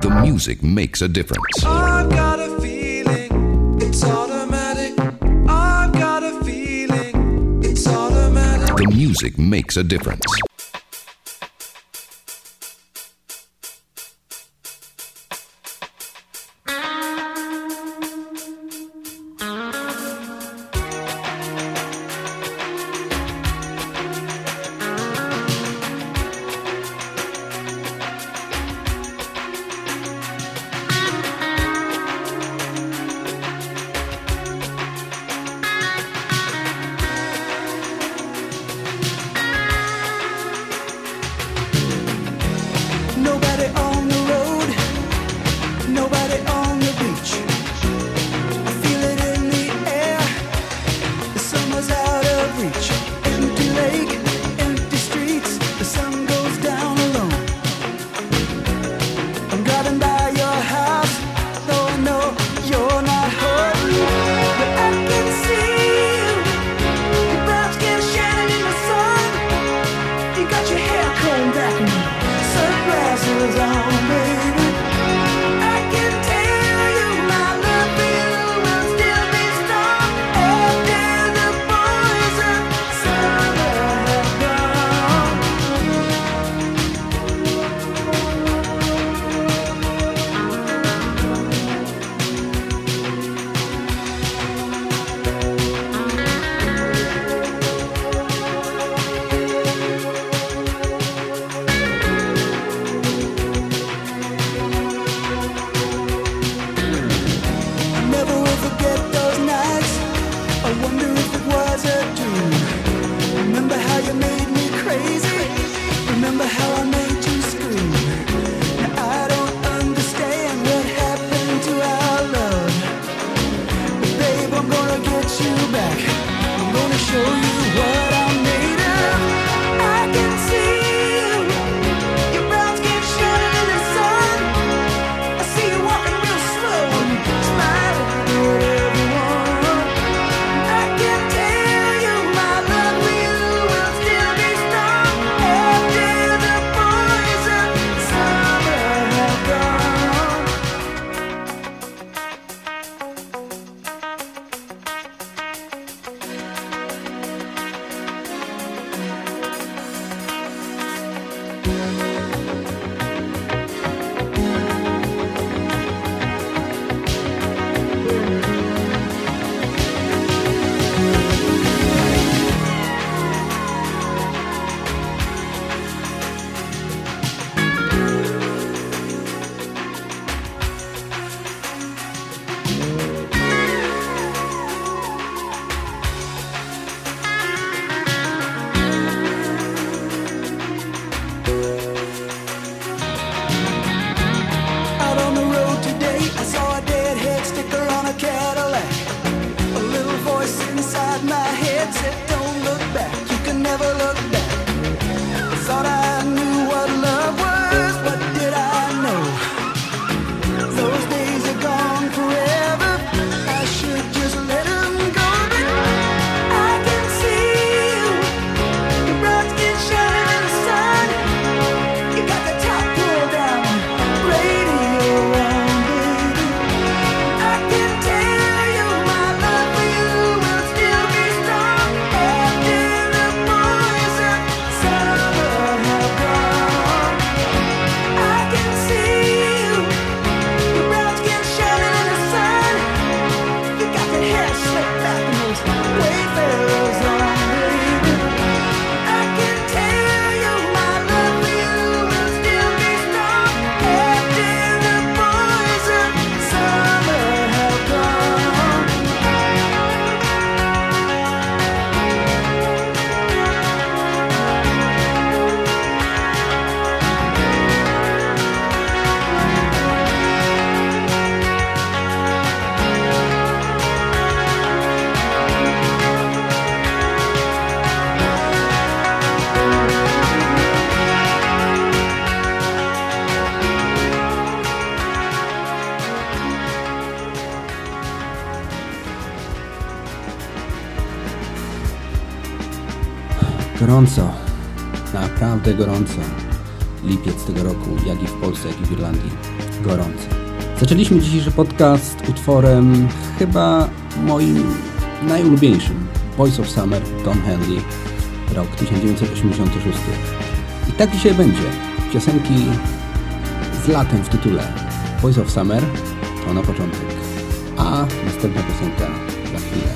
The music makes a difference. I've got a feeling it's automatic. I've got a feeling it's automatic. The music makes a difference. Gorąco, naprawdę gorąco. Lipiec tego roku, jak i w Polsce, jak i w Irlandii. Gorąco. Zaczęliśmy dzisiejszy podcast utworem chyba moim najulubieńszym. Voice of Summer, Tom Henley, rok 1986. I tak dzisiaj będzie. Piosenki z latem w tytule. Voice of Summer to na początek, a następna piosenka za chwilę.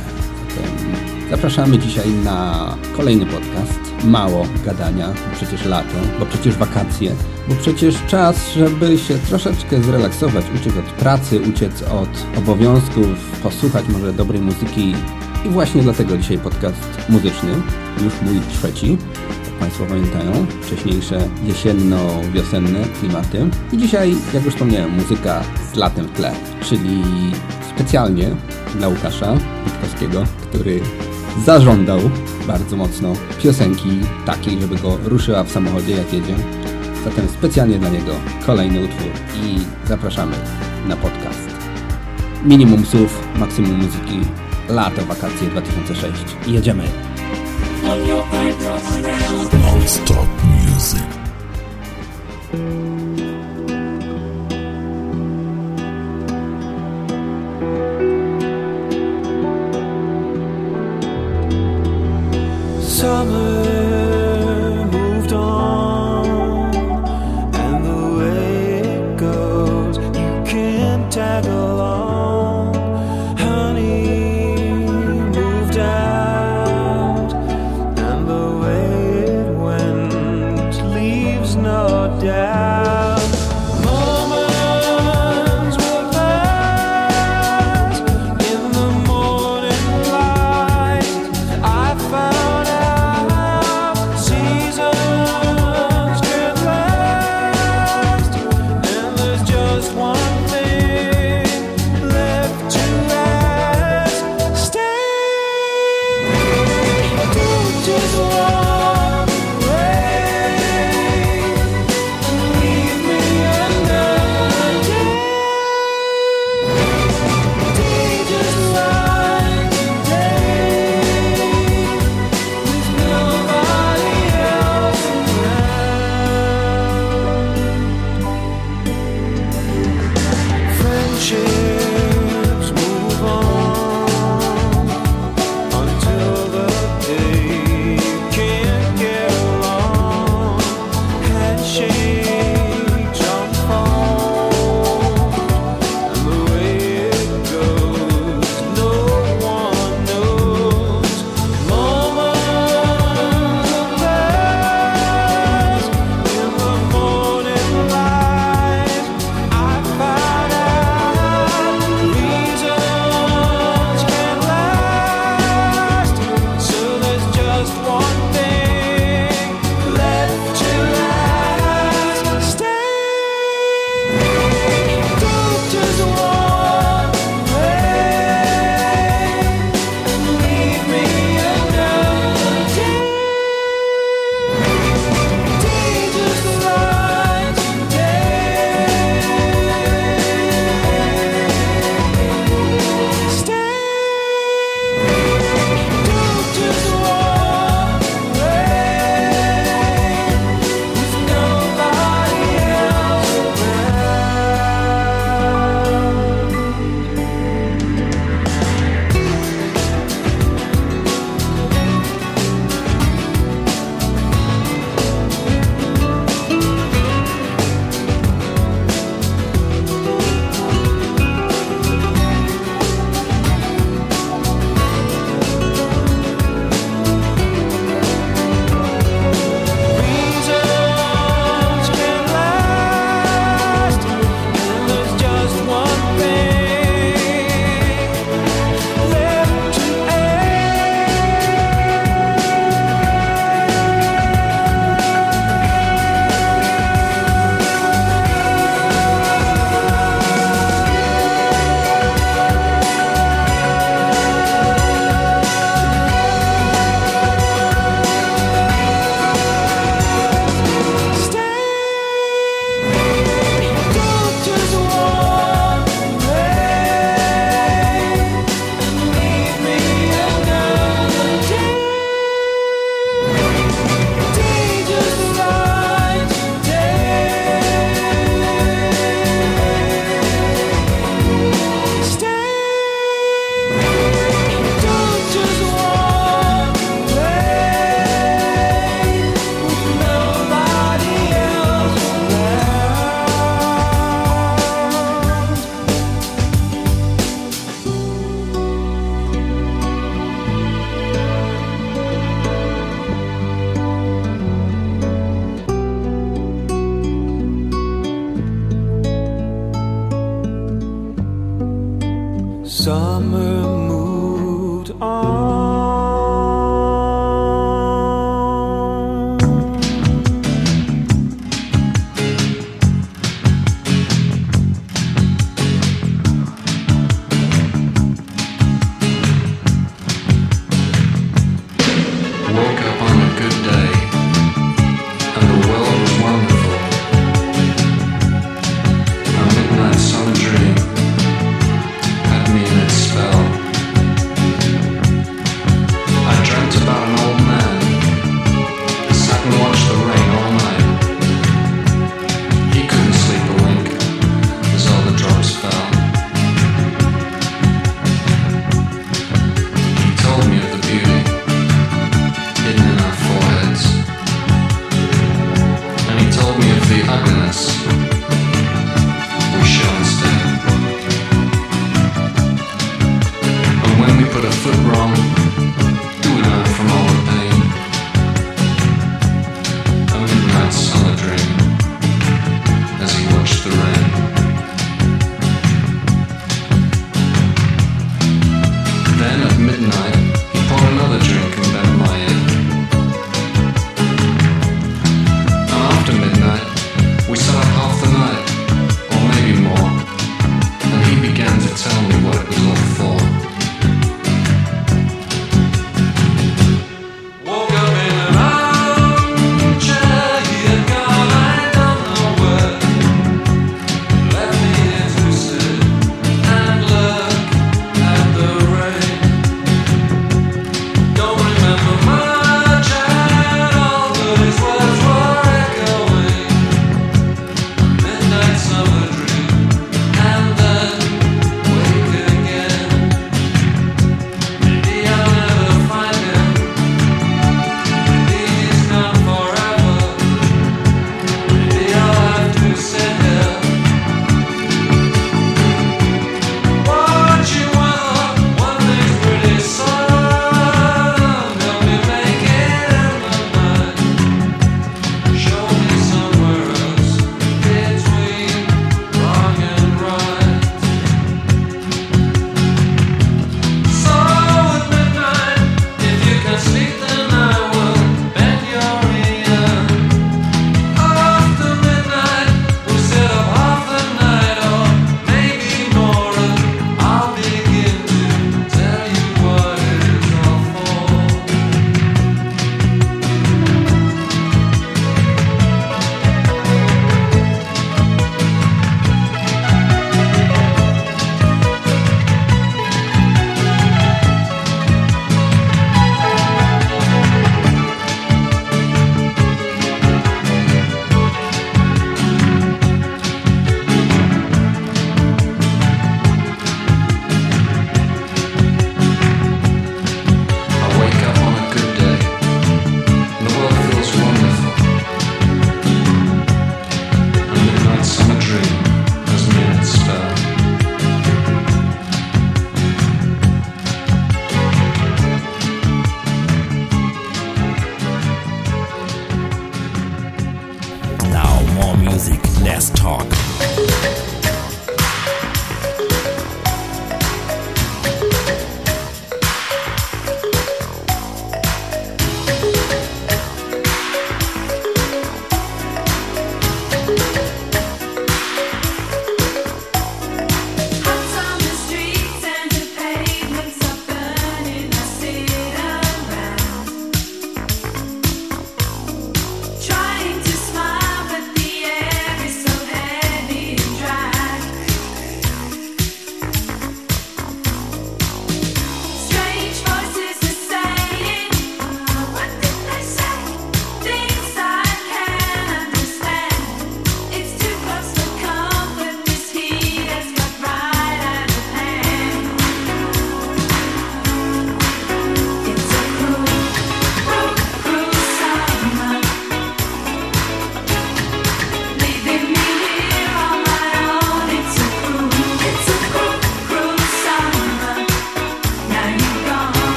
Zatem zapraszamy dzisiaj na kolejny podcast. Mało gadania, bo przecież lato, bo przecież wakacje, bo przecież czas, żeby się troszeczkę zrelaksować, uciec od pracy, uciec od obowiązków, posłuchać może dobrej muzyki. I właśnie dlatego dzisiaj podcast muzyczny, już mój trzeci, jak Państwo pamiętają, wcześniejsze jesienno-wiosenne klimaty. I dzisiaj, jak już wspomniałem, muzyka z latem w tle, czyli specjalnie dla Łukasza Witkowskiego, który zażądał bardzo mocno piosenki takiej, żeby go ruszyła w samochodzie jak jedzie. Zatem specjalnie dla niego kolejny utwór i zapraszamy na podcast. Minimum słów, maksimum muzyki, lato, wakacje 2006 i jedziemy. Non-stop music.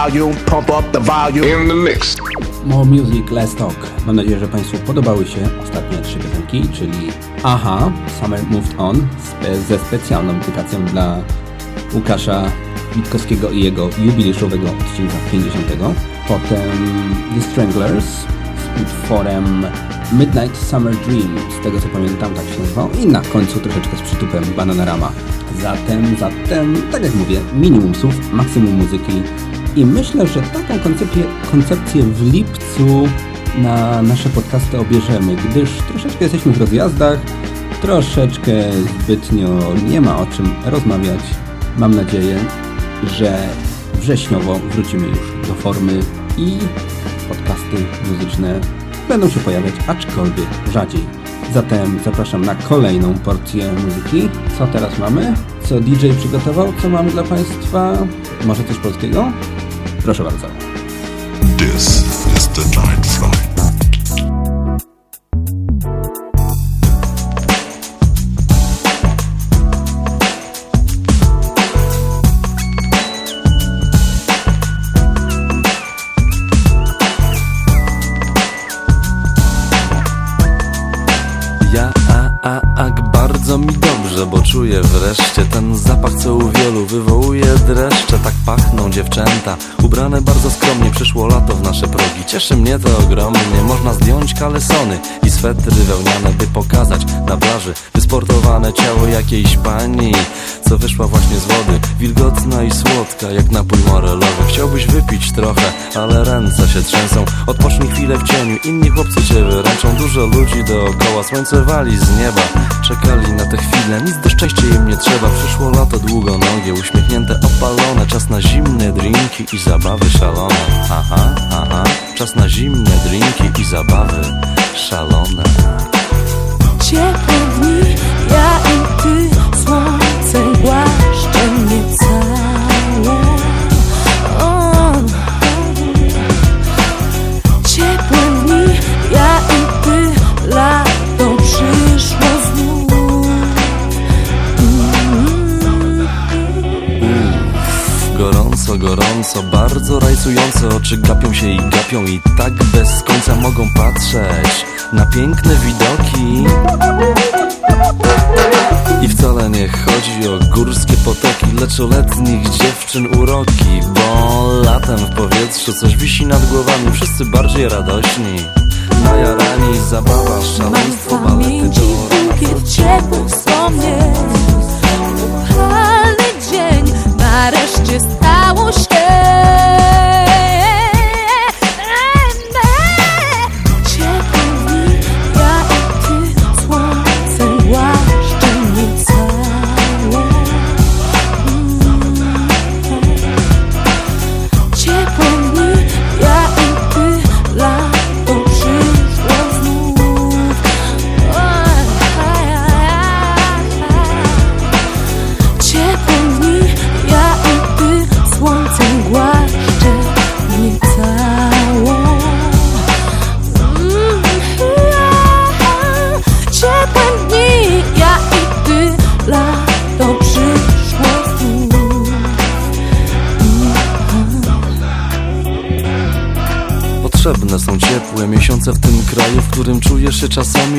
Volume, pump up the volume. In the mix. More Music, Less Talk. Mam nadzieję, że Państwu podobały się ostatnie trzy piosenki, czyli Aha, Summer Moved On ze specjalną dedykacją dla Łukasza Witkowskiego i jego jubileuszowego odcinka 50. Potem The Stranglers z utworem Midnight Summer Dream, z tego co pamiętam tak się nazywał i na końcu troszeczkę z przytupem Bananarama. Zatem, zatem, tak jak mówię, minimum słów, maksimum muzyki i myślę, że taką koncepcję, koncepcję w lipcu na nasze podcasty obierzemy, gdyż troszeczkę jesteśmy w rozjazdach, troszeczkę zbytnio nie ma o czym rozmawiać. Mam nadzieję, że wrześniowo wrócimy już do formy i podcasty muzyczne będą się pojawiać, aczkolwiek rzadziej. Zatem zapraszam na kolejną porcję muzyki. Co teraz mamy? Co DJ przygotował? Co mamy dla Państwa? Może coś polskiego? Proszę bardzo. Czuję wreszcie ten zapach, co u wielu wywołuje dreszcze. Tak pachną dziewczęta, ubrane bardzo skromnie, przyszło lato w nasze progi. Cieszy mnie to ogromnie, można zdjąć kalesony i swetry wełniane, by pokazać na plaży wysportowane ciało jakiejś pani, co wyszła właśnie z wody. Wilgotna i słodka, jak napój morelowy. Chciałbyś wypić trochę, ale ręce się trzęsą. Odpocznij chwilę w cieniu, inni chłopcy cię wyręczą. Dużo ludzi dookoła, słońce wali z nieba. Czekali na tę chwilę, nic do szczęścia im nie trzeba. Przyszło lato długonogie, uśmiechnięte, opalone. Czas na zimne drinki i zabawy szalone. Aha, aha, czas na zimne drinki i zabawy szalone. Ciepłe dni, ja i ty, gorąco, bardzo rajcująco Oczy gapią się i gapią i tak bez końca mogą patrzeć Na piękne widoki. I wcale nie chodzi o górskie potoki Lecz o letnich dziewczyn uroki Bo latem w powietrzu coś wisi nad głowami Wszyscy bardziej radośni. Najarani, zabawa, szaleństwo, balety do bukiet ciepłych wspomnień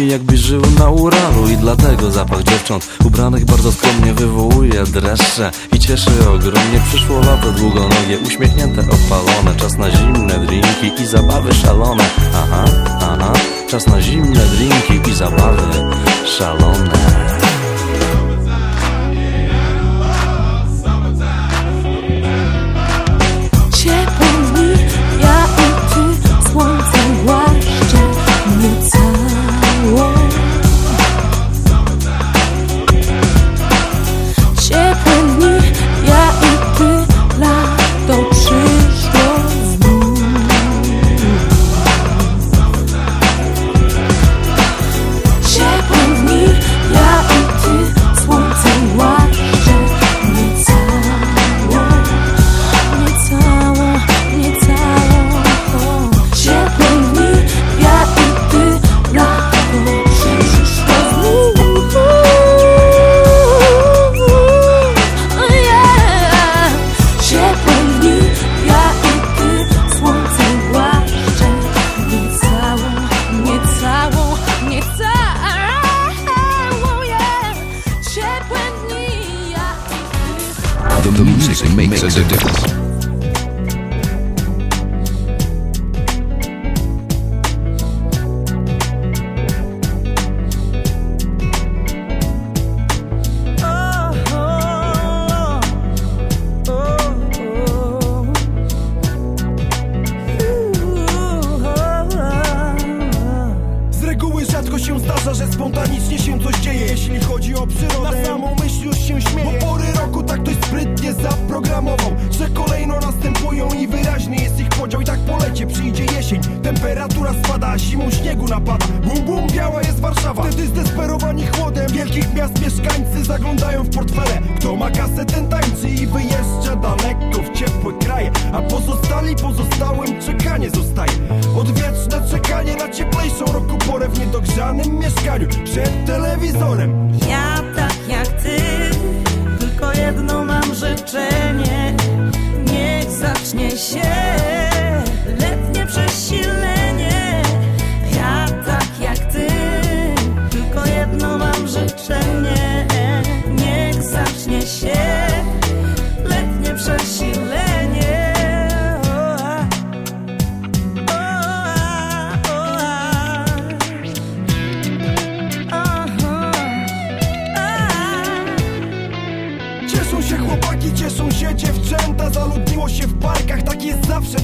czasami jakbyś żył na Uralu I dlatego zapach dziewcząt ubranych bardzo skromnie wywołuje dreszcze I cieszy ogromnie. Przyszło lato długonogie, uśmiechnięte, opalone Czas na zimne drinki i zabawy szalone. Aha, aha, czas na zimne drinki i zabawy szalone napada Bum bum, biała jest Warszawa. Wtedy zdesperowani chłodem wielkich miast mieszkańcy zaglądają w portfele. Kto ma kasę ten tańczy i wyjeżdża daleko w ciepłe kraje. A pozostali pozostałym czekanie zostaje. Odwieczne czekanie na cieplejszą roku porę w niedogrzanym mieszkaniu Przed telewizorem. Ja tak jak ty, tylko jedno mam życzenie. Niech zacznie się letnie przesilenie.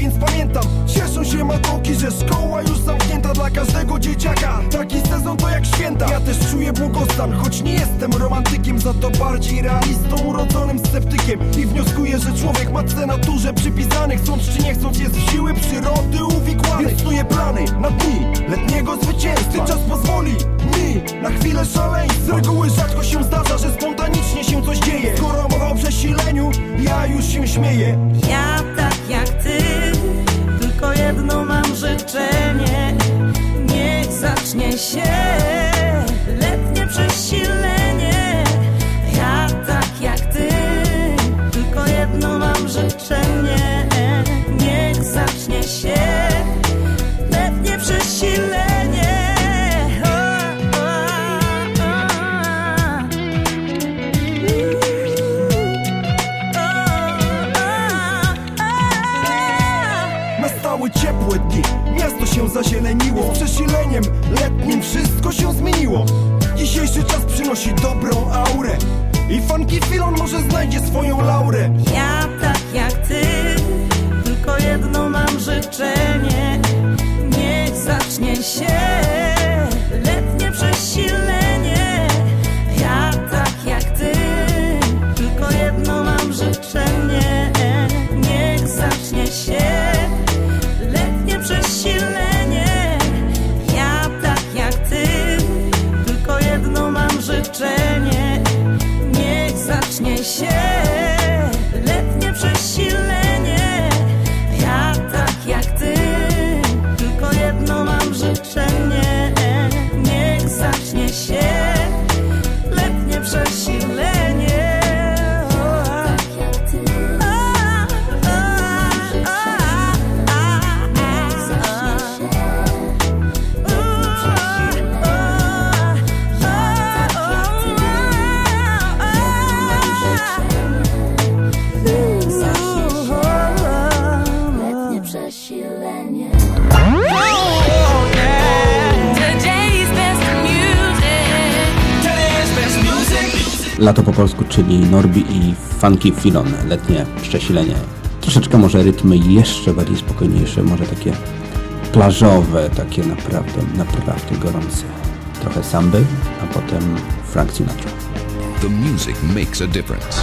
Więc pamiętam Cieszą się matołki, że szkoła już zamknięta dla każdego dzieciaka. Taki sezon to jak święta. Ja też czuję błogostan, choć nie jestem romantykiem Za to bardziej realistą, urodzonym sceptykiem. I wnioskuję, że człowiek ma cę naturze przypisany Chcąc czy nie chcąc jest w siły przyrody uwikłany Więc plany na dni letniego zwycięstwa. Czas pozwoli mi na chwilę szaleństwa. Z reguły rzadko się zdarza, że spontanicznie się coś dzieje. Skoro mowa o przesileniu, ja już się śmieję. Ja tak jak ty, jedno mam życzenie. Niech zacznie się Lato po polsku, czyli Norbi i Funky Filon, letnie przesilenie. Troszeczkę może rytmy jeszcze bardziej spokojniejsze, może takie plażowe, takie naprawdę, naprawdę gorące. Trochę samby, a potem Frank Sinatra. The music makes a difference.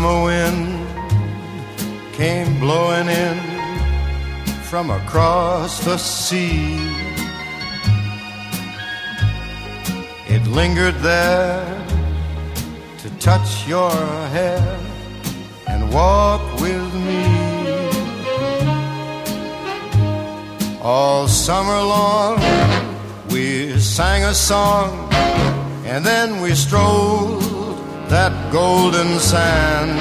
Summer wind came blowing in from across the sea. It lingered there to touch your hair and walk with me. All summer long, we sang a song and then we strolled that golden sand.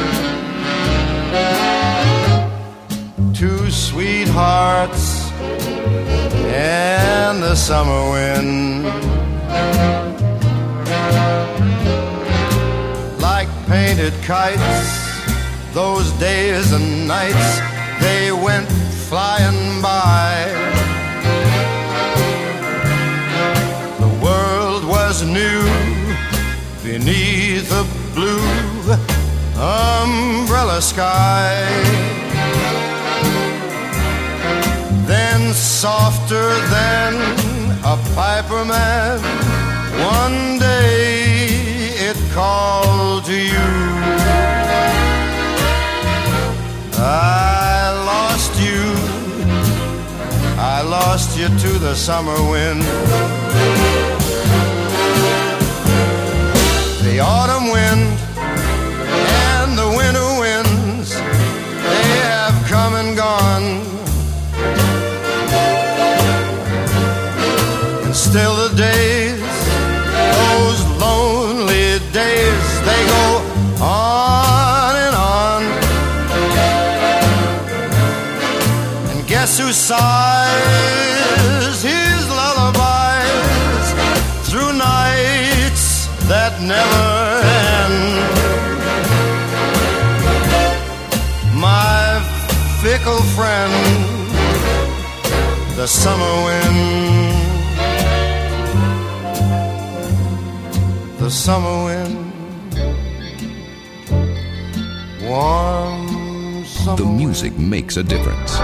Two sweethearts and the summer wind. Like painted kites, those days and nights, they went flying by. The world was new beneath a blue umbrella sky. Then, softer than a piper man, one day it called to you. I lost you, I lost you to the summer wind. The autumn wind and the winter winds, they have come and gone. And still the days, those lonely days, they go on and on. And guess who sighs never end? My fickle friend, the summer wind. The summer wind, warm summer The music makes a difference.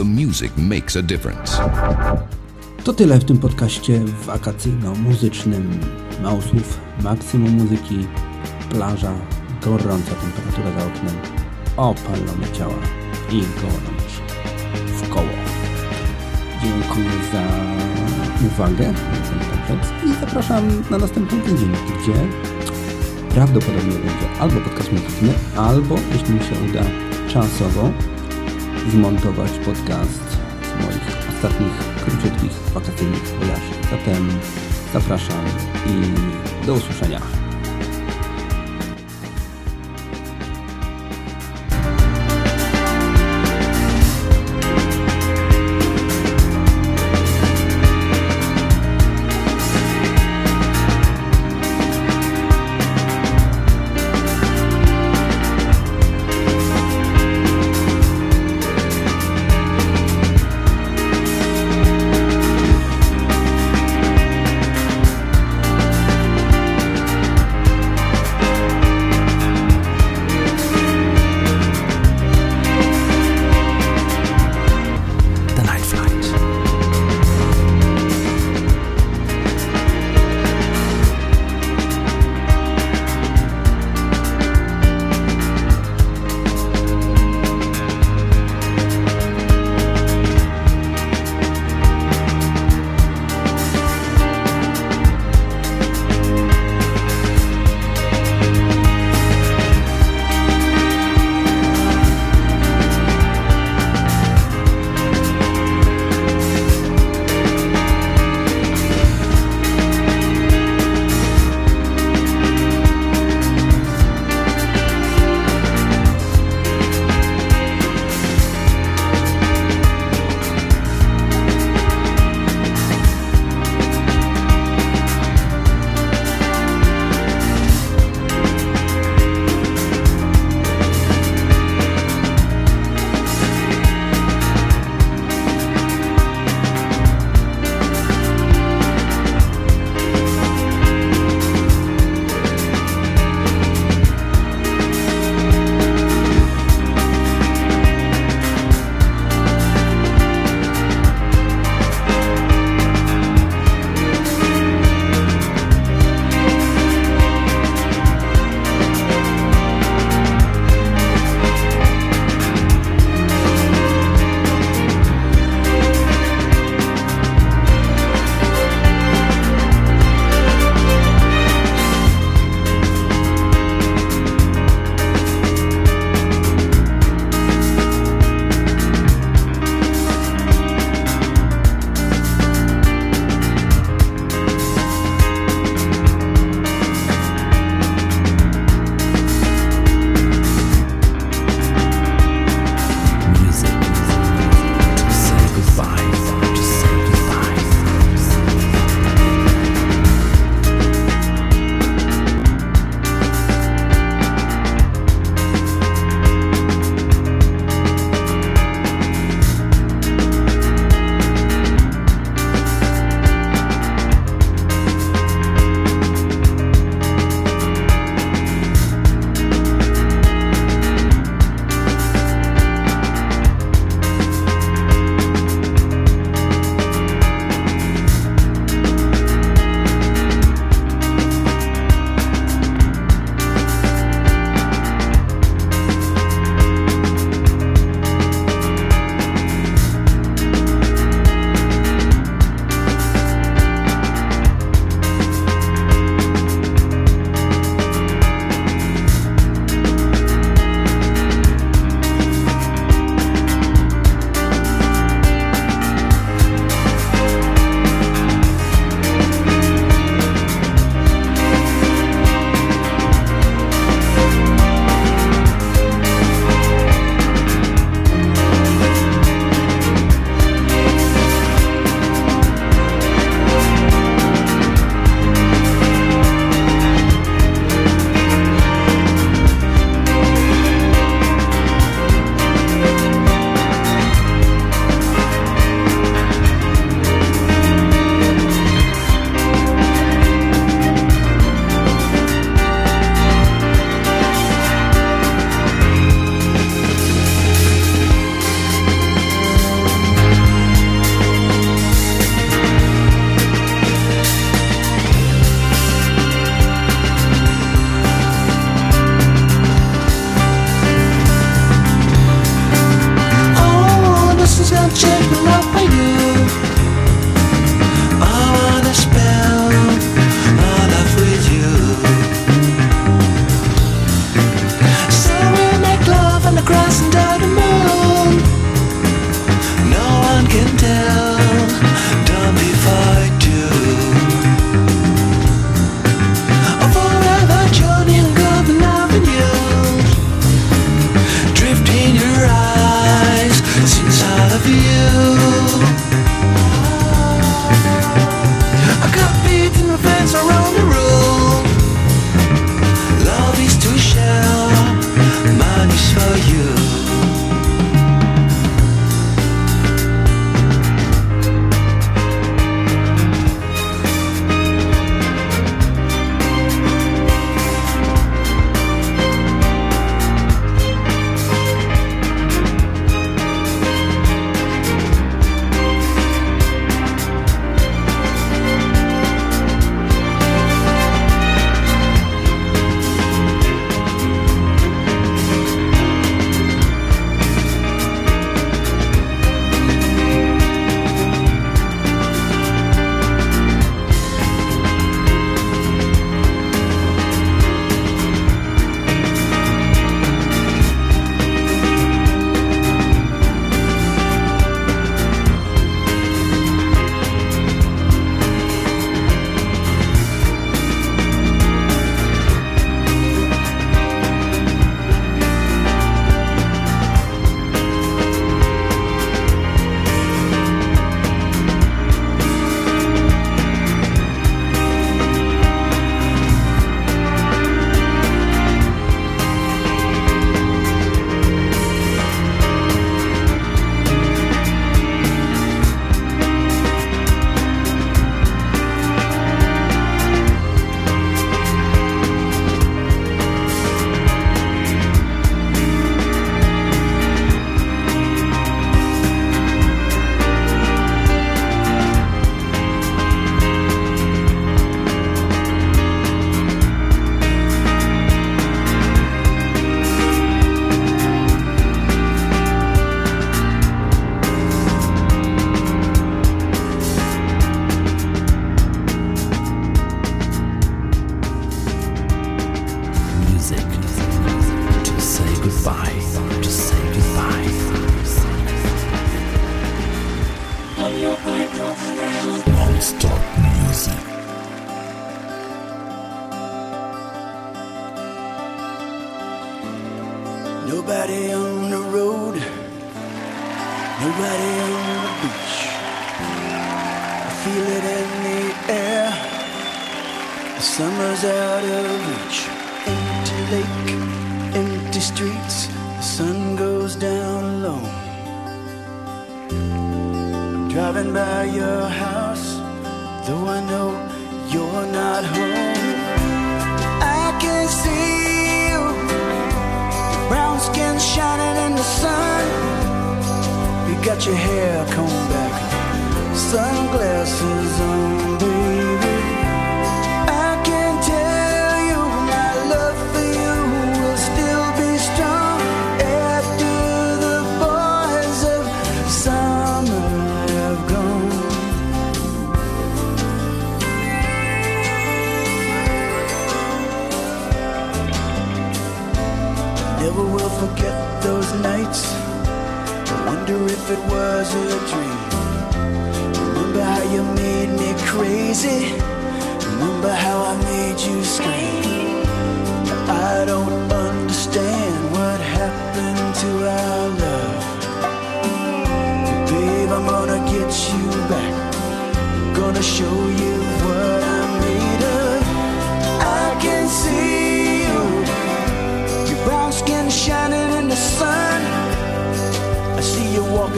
The music makes a difference. To tyle w tym podcaście wakacyjno-muzycznym. Mało słów, maksimum muzyki, plaża, gorąca temperatura za oknem, opalone ciała i gorącz w koło. Dziękuję za uwagę i zapraszam na następny tydzień, gdzie prawdopodobnie będzie albo podcast muzyczny, albo jeśli mi się uda czasowo zmontować podcast z moich ostatnich króciutkich wakacyjnych wojaży. Zatem zapraszam i do usłyszenia.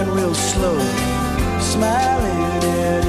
Walking real slow, smiling at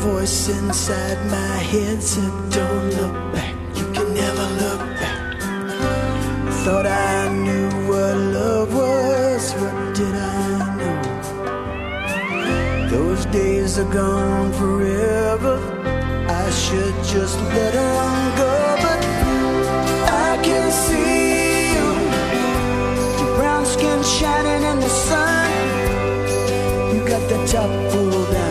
voice inside my head said, Don't look back, you can never look back. Thought I knew what love was, what did I know? Those days are gone forever. I should just let them go, but I can see you. Your brown skin shining in the sun. You got the top pulled down,